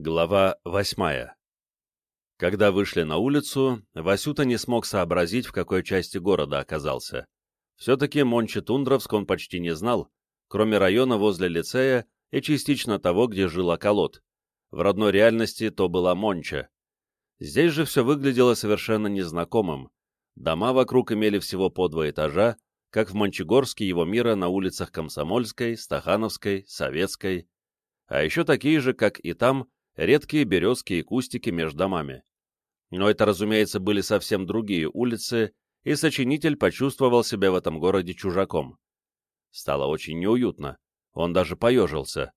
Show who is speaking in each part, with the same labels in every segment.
Speaker 1: Глава восьмая Когда вышли на улицу, Васюта не смог сообразить, в какой части города оказался. Все-таки Монче-Тундровск он почти не знал, кроме района возле лицея и частично того, где жил Околот. В родной реальности то была Монча. Здесь же все выглядело совершенно незнакомым. Дома вокруг имели всего по два этажа, как в Мончегорске его мира на улицах Комсомольской, Стахановской, Советской, а еще такие же, как и там, редкие березки и кустики между домами. Но это, разумеется, были совсем другие улицы, и сочинитель почувствовал себя в этом городе чужаком. Стало очень неуютно, он даже поежился.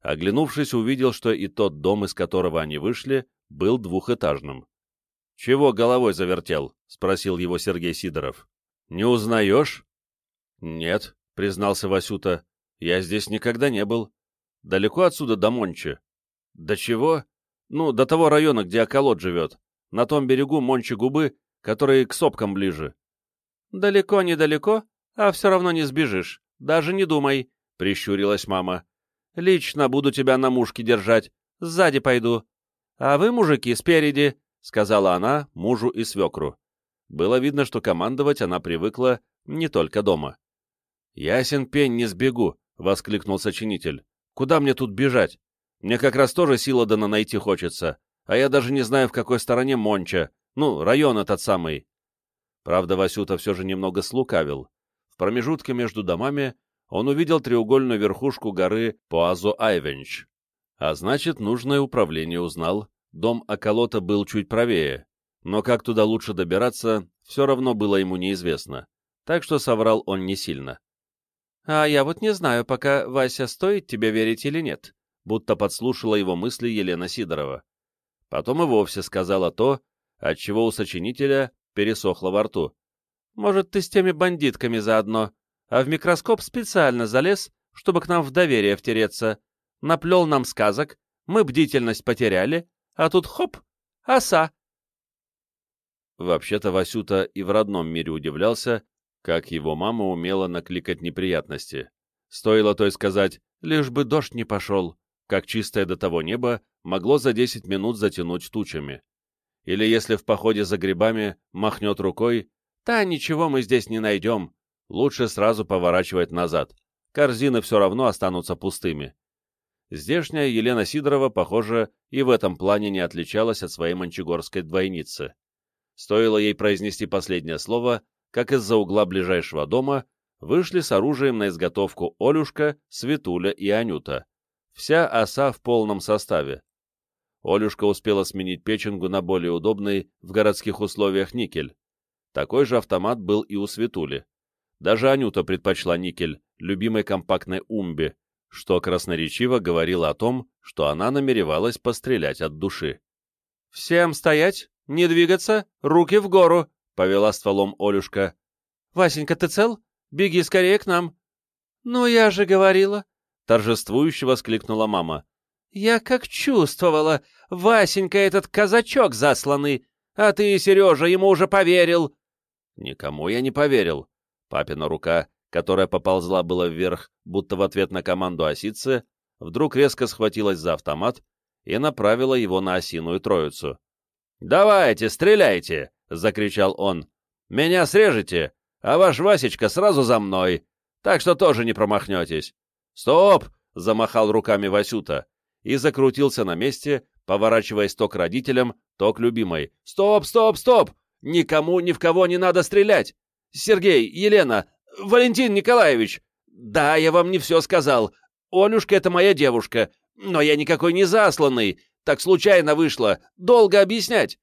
Speaker 1: Оглянувшись, увидел, что и тот дом, из которого они вышли, был двухэтажным. — Чего головой завертел? — спросил его Сергей Сидоров. — Не узнаешь? — Нет, — признался Васюта, — я здесь никогда не был. Далеко отсюда до Мончи. «До чего?» «Ну, до того района, где околот живет. На том берегу Мончи-Губы, который к сопкам ближе».
Speaker 2: «Далеко, недалеко, а все равно не сбежишь. Даже не думай», — прищурилась мама. «Лично буду тебя на мушке держать. Сзади пойду. А вы, мужики, спереди», — сказала она мужу и свекру. Было видно, что командовать она привыкла не только дома. «Ясен пень, не сбегу», — воскликнул сочинитель. «Куда мне тут бежать? Мне как раз тоже Силадана найти хочется, а я даже не знаю, в какой стороне Монча, ну, район этот самый. Правда, Васюта все же немного слукавил. В промежутке между домами он увидел треугольную верхушку горы Поазо-Айвенч. А значит, нужное управление узнал. Дом Аколота был чуть правее, но как туда лучше добираться, все равно было ему неизвестно. Так что соврал он не сильно. «А я вот не знаю, пока, Вася, стоит тебе верить или нет», будто подслушала его мысли Елена Сидорова. Потом и вовсе сказала то, от чего у сочинителя пересохло во рту. «Может, ты с теми бандитками заодно, а в микроскоп специально залез, чтобы к нам в доверие втереться. Наплел нам сказок, мы бдительность потеряли, а тут хоп, оса!» Вообще-то Васюта и в родном мире удивлялся, как его мама умела накликать неприятности. Стоило той сказать, лишь бы дождь не пошел, как чистое до того небо могло за 10 минут затянуть тучами. Или если в походе за грибами махнет рукой, «Та, ничего мы здесь не найдем», лучше сразу поворачивать назад. Корзины все равно останутся пустыми. Здешняя Елена Сидорова, похоже, и в этом плане не отличалась от своей манчегорской двойницы. Стоило ей произнести последнее слово, как из-за угла ближайшего дома вышли с оружием на изготовку Олюшка, Светуля и Анюта. Вся оса в полном составе. Олюшка успела сменить печенгу на более удобный в городских условиях никель. Такой же автомат был и у Светули. Даже Анюта предпочла никель, любимой компактной умбе, что красноречиво говорило о том, что она намеревалась пострелять от души. «Всем стоять, не двигаться, руки в гору!» — повела стволом Олюшка. «Васенька, ты цел? Беги скорее к нам!» «Ну, я же говорила!» — торжествующе воскликнула мама. «Я как чувствовала! Васенька этот казачок засланный! А ты, Сережа, ему уже поверил!» «Никому я не поверил!» Папина рука, которая поползла было вверх, будто в ответ на команду осицы, вдруг резко схватилась за автомат и направила его на осиную троицу. «Давайте, стреляйте!» — закричал он. «Меня срежете, а ваш Васечка сразу за мной, так что тоже не промахнетесь. «Стоп!» — замахал руками Васюта и закрутился на месте, поворачиваясь то к родителям, то к любимой. «Стоп, стоп, стоп! Никому ни в кого не надо стрелять! Сергей, Елена, Валентин Николаевич! Да, я вам не все сказал. Олюшка — это моя девушка, но я никакой не засланный. Так случайно вышло. Долго объяснять».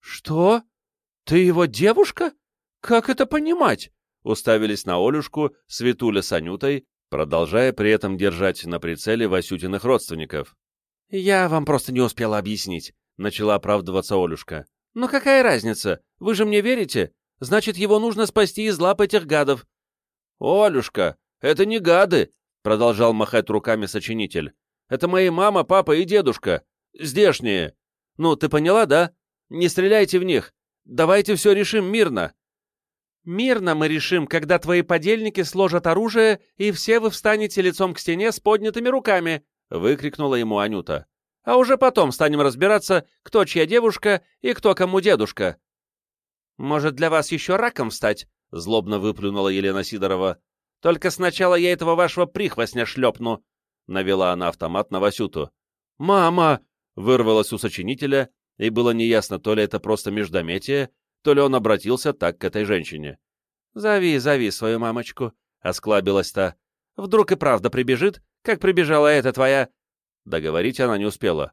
Speaker 2: «Что? Ты его девушка? Как это понимать?» Уставились на Олюшку Светуля с Анютой, продолжая при этом держать на прицеле Васютиных родственников. «Я вам просто не успела объяснить», — начала оправдываться Олюшка. «Но какая разница? Вы же мне верите? Значит, его нужно спасти из лап этих гадов». «Олюшка, это не гады», — продолжал махать руками сочинитель. «Это мои мама, папа и дедушка. Здешние. Ну, ты поняла, да? Не стреляйте в них. Давайте все решим мирно». Мирно мы решим, когда твои подельники сложат оружие, и все вы встанете лицом к стене с поднятыми руками!» — выкрикнула ему Анюта. а уже потом станем разбираться, кто чья девушка и кто кому дедушка». «Может, для вас еще раком стать?» — злобно выплюнула Елена Сидорова. «Только сначала я этого вашего прихвостня шлепну», — навела она автомат на Васюту. «Мама!» — вырвалось у сочинителя, и было неясно, то ли это просто междометие, то ли он обратился так к этой женщине. «Зови, зови свою мамочку», — осклабилась та. «Вдруг и правда прибежит, как прибежала эта твоя...» Договорить она не успела.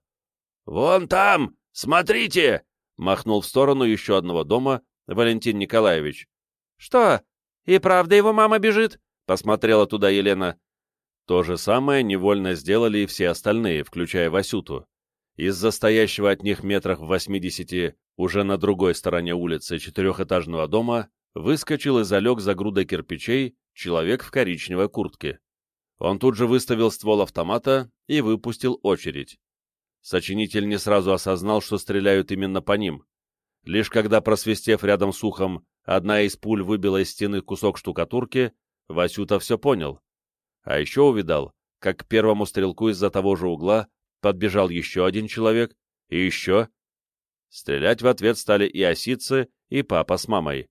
Speaker 2: «Вон там! Смотрите!» — махнул в сторону еще одного дома Валентин Николаевич. «Что? И правда его мама бежит?» — посмотрела туда Елена. То же самое невольно сделали и все остальные, включая Васюту. Из-за стоящего от них метрах в восьмидесяти, уже на другой стороне улицы четырехэтажного дома, выскочил и залег за грудой кирпичей человек в коричневой куртке. Он тут же выставил ствол автомата и выпустил очередь. Сочинитель не сразу осознал, что стреляют именно по ним. Лишь когда, просвистев рядом с ухом, одна из пуль выбила из стены кусок штукатурки, Васюта все понял. А еще увидал, как к первому стрелку из-за того же угла подбежал еще один человек, и еще. Стрелять в ответ стали и осицы, и папа с мамой.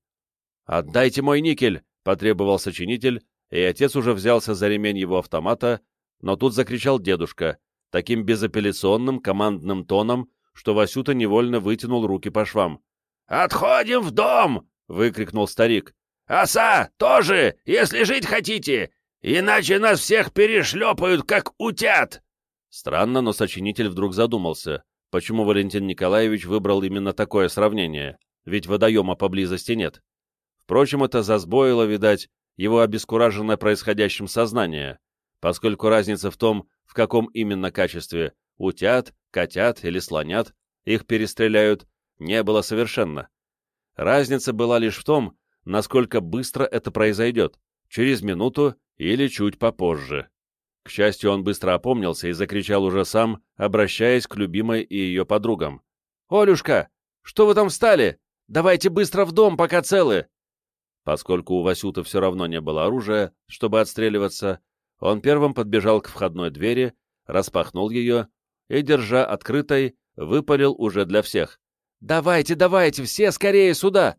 Speaker 2: «Отдайте мой никель!» — потребовал сочинитель, и отец уже взялся за ремень его автомата, но тут закричал дедушка, таким безапелляционным командным тоном, что Васюта невольно вытянул руки по швам. «Отходим в дом!» — выкрикнул старик. «Оса, тоже, если жить хотите! Иначе нас всех перешлепают, как утят!» Странно, но сочинитель вдруг задумался, почему Валентин Николаевич выбрал именно такое сравнение, ведь водоема поблизости нет. Впрочем, это засбоило, видать, его обескураженное происходящим сознание, поскольку разница в том, в каком именно качестве – утят, котят или слонят – их перестреляют, не было совершенно. Разница была лишь в том, насколько быстро это произойдет, через минуту или чуть попозже. К счастью, он быстро опомнился и закричал уже сам, обращаясь к любимой и ее подругам. «Олюшка, что вы там встали? Давайте быстро в дом, пока целы!» Поскольку у Васюта все равно не было оружия, чтобы отстреливаться, он первым подбежал к входной двери, распахнул ее и, держа открытой, выпалил уже для всех. «Давайте, давайте, все скорее сюда!»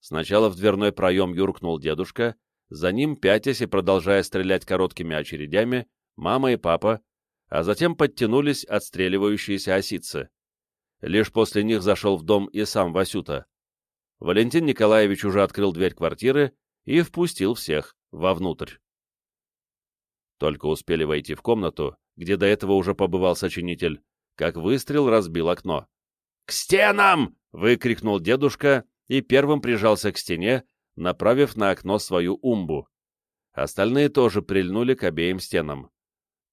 Speaker 2: Сначала в дверной проем юркнул дедушка, за ним, пятясь и продолжая стрелять короткими очередями, мама и папа, а затем подтянулись отстреливающиеся осицы. Лишь после них зашел в дом и сам Васюта. Валентин Николаевич уже открыл дверь квартиры и впустил всех вовнутрь. Только успели войти в комнату, где до этого уже побывал сочинитель, как выстрел разбил окно. «К стенам!» — выкрикнул дедушка и первым прижался к стене, направив на окно свою умбу. Остальные тоже прильнули к обеим стенам.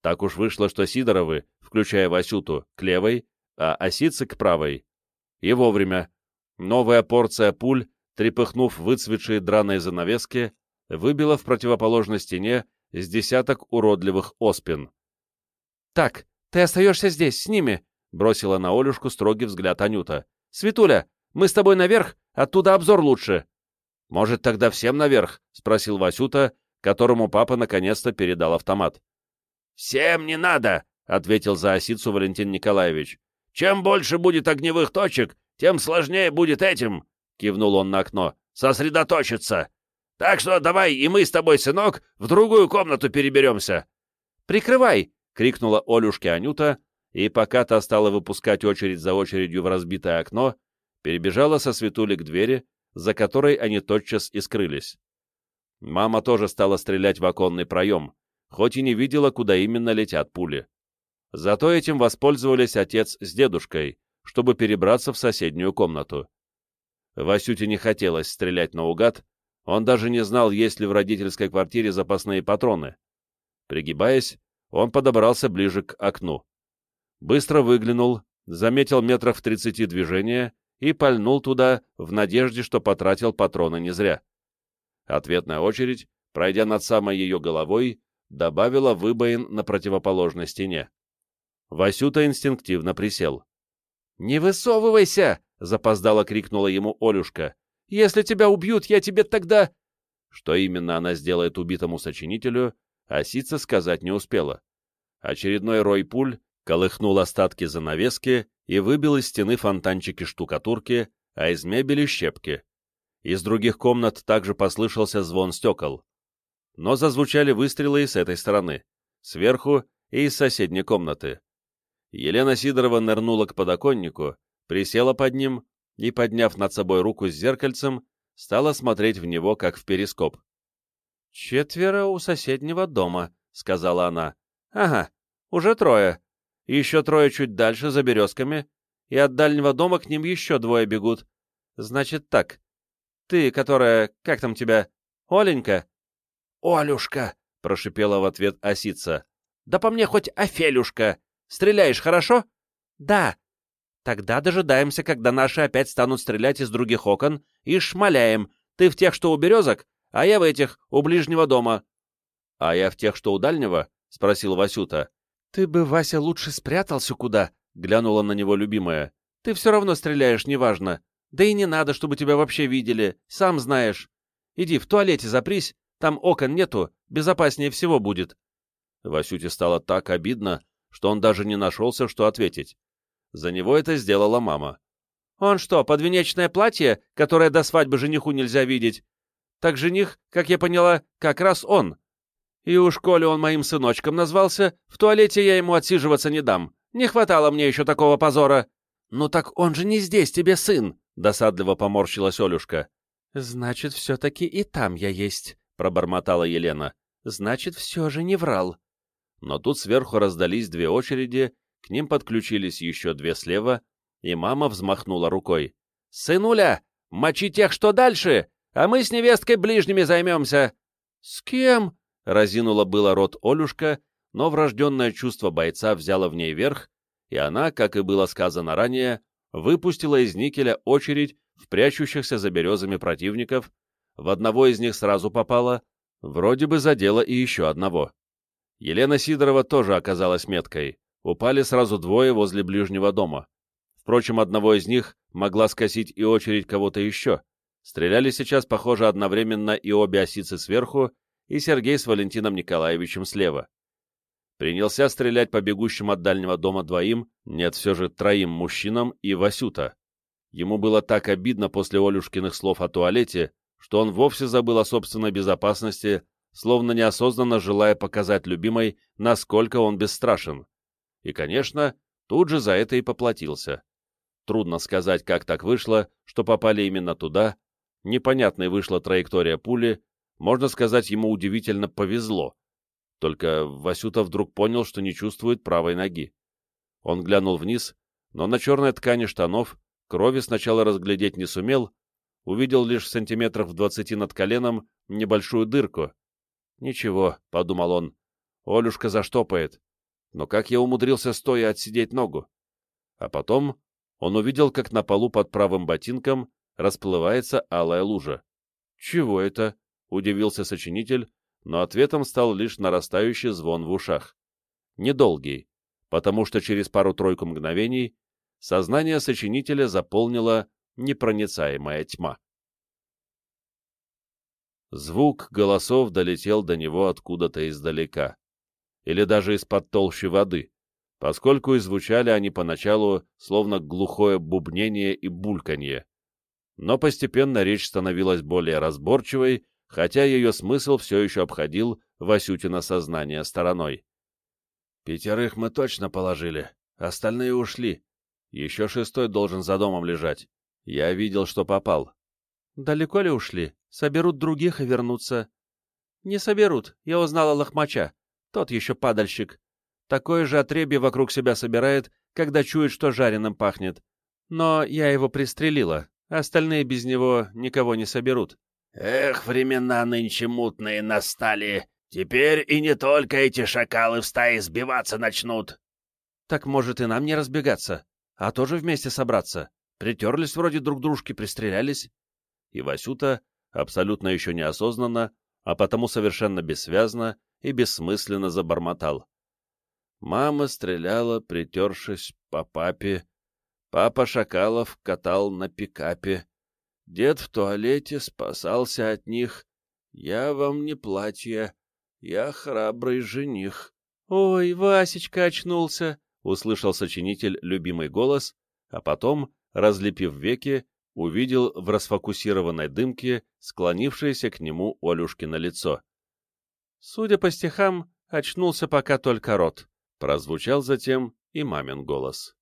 Speaker 2: Так уж вышло, что Сидоровы, включая Васюту, к левой, а осицы к правой. И вовремя. Новая порция пуль, трепыхнув выцветшие драные занавески, выбила в противоположной стене с десяток уродливых оспин. «Так, ты остаешься здесь, с ними!» — бросила на Олюшку строгий взгляд Анюта. «Светуля, мы с тобой наверх, оттуда обзор лучше!» «Может, тогда всем наверх?» — спросил Васюта, которому папа наконец-то передал автомат. «Всем не надо!» — ответил за осицу Валентин Николаевич. «Чем больше будет огневых точек, тем сложнее будет этим!» — кивнул он на окно. «Сосредоточиться! Так что давай и мы с тобой, сынок, в другую комнату переберемся!» «Прикрывай!» — крикнула Олюшке Анюта, и пока та стала выпускать очередь за очередью в разбитое окно, перебежала со светули к двери, за которой они тотчас и скрылись. Мама тоже стала стрелять в оконный проем, хоть и не видела, куда именно летят пули. Зато этим воспользовались отец с дедушкой, чтобы перебраться в соседнюю комнату. Васюте не хотелось стрелять наугад, он даже не знал, есть ли в родительской квартире запасные патроны. Пригибаясь, он подобрался ближе к окну. Быстро выглянул, заметил метров в тридцати движения и пальнул туда в надежде, что потратил патроны не зря. Ответная очередь, пройдя над самой ее головой, добавила выбоин на противоположной стене. Васюта инстинктивно присел. «Не высовывайся!» — запоздало крикнула ему Олюшка. «Если тебя убьют, я тебе тогда...» Что именно она сделает убитому сочинителю, Осица сказать не успела. Очередной рой пуль
Speaker 1: Колыхнул остатки занавески и выбил из стены фонтанчики штукатурки, а из мебели щепки. Из других комнат также послышался звон стекол. Но зазвучали выстрелы и с этой стороны, сверху и из соседней комнаты. Елена Сидорова нырнула к подоконнику, присела под ним и, подняв над собой руку с зеркальцем, стала смотреть в него, как в перископ. «Четверо у соседнего дома», — сказала она. «Ага, уже трое. Еще трое чуть дальше, за березками, и от дальнего дома к ним еще двое бегут. Значит так. Ты, которая, как там тебя, Оленька?» «Олюшка», — прошипела в ответ осица. «Да по мне хоть Офелюшка. Стреляешь хорошо?» «Да». «Тогда дожидаемся, когда наши опять станут стрелять из других окон, и шмаляем. Ты в тех, что у березок, а я в этих, у ближнего дома». «А я в тех, что у дальнего?» — спросил Васюта. «Ты бы, Вася, лучше спрятался куда?» — глянула на него любимая. «Ты все равно стреляешь, неважно. Да и не надо, чтобы тебя вообще видели, сам знаешь. Иди в туалете запрись, там окон нету, безопаснее всего будет». Васюте стало так обидно, что он даже не нашелся, что ответить. За него это сделала мама. «Он что, подвенечное платье, которое до свадьбы жениху нельзя видеть? Так жених, как я поняла, как раз он. И уж коли он моим сыночком назвался, в туалете я ему отсиживаться не дам. Не хватало мне еще такого позора. Ну так он же не здесь тебе сын, — досадливо поморщилась Олюшка. Значит, все-таки и там я есть, — пробормотала Елена. Значит, все же не врал. Но тут сверху раздались две очереди, к ним подключились еще две слева, и мама взмахнула рукой. «Сынуля, мочи тех, что дальше! а мы с невесткой ближними займемся». «С кем?» — разинула было рот Олюшка, но врожденное чувство бойца взяло в ней верх, и она, как и было сказано ранее, выпустила из никеля очередь в прячущихся за березами противников, в одного из них сразу попала, вроде бы задела и еще одного. Елена Сидорова тоже оказалась меткой, упали сразу двое возле ближнего дома. Впрочем, одного из них могла скосить и очередь кого-то еще, Стреляли сейчас, похоже, одновременно и обе осицы сверху, и Сергей с Валентином Николаевичем слева. Принялся стрелять по бегущим от дальнего дома двоим, нет, все же троим мужчинам и Васюта. Ему было так обидно после Олюшкиных слов о туалете, что он вовсе забыл о собственной безопасности, словно неосознанно желая показать любимой, насколько он бесстрашен. И, конечно, тут же за это и поплатился. Трудно сказать, как так вышло, что попали именно туда, Непонятной вышла траектория пули, можно сказать, ему удивительно повезло. Только Васюта вдруг понял, что не чувствует правой ноги. Он глянул вниз, но на черной ткани штанов крови сначала разглядеть не сумел, увидел лишь сантиметров двадцати над коленом небольшую дырку. «Ничего», — подумал он, — «Олюшка заштопает. Но как я умудрился стоя отсидеть ногу?» А потом он увидел, как на полу под правым ботинком расплывается алая лужа. «Чего это?» — удивился сочинитель, но ответом стал лишь нарастающий звон в ушах. Недолгий, потому что через пару-тройку мгновений сознание сочинителя заполнила непроницаемая тьма. Звук голосов долетел до него откуда-то издалека, или даже из-под толщи воды, поскольку и звучали они поначалу словно глухое бубнение и бульканье но постепенно речь становилась более разборчивой, хотя ее смысл все еще обходил Васютина сознание стороной. «Пятерых мы точно положили, остальные ушли. Еще шестой должен за домом лежать. Я видел, что попал». «Далеко ли ушли? Соберут других и вернутся». «Не соберут, я узнала Лохмача. Тот еще падальщик. Такое же отребье вокруг себя собирает, когда чует, что жареным пахнет. Но я его пристрелила, Остальные без него никого не соберут.
Speaker 3: Эх, времена нынче мутные настали. Теперь и не только эти шакалы в стае сбиваться начнут.
Speaker 2: Так может и нам не разбегаться, а тоже вместе собраться. Притерлись вроде друг дружки, пристрелялись. И Васюта, абсолютно еще неосознанно, а потому совершенно бессвязно и бессмысленно забормотал. Мама стреляла, притершись по папе, Папа Шакалов катал на пикапе. Дед в туалете спасался от них. Я вам не платье, я храбрый жених. — Ой, Васечка очнулся!
Speaker 1: услышал сочинитель любимый голос, а потом, разлепив веки, увидел в расфокусированной дымке склонившееся к нему Олюшкино лицо. Судя по стихам, очнулся пока только рот, прозвучал затем и мамин голос.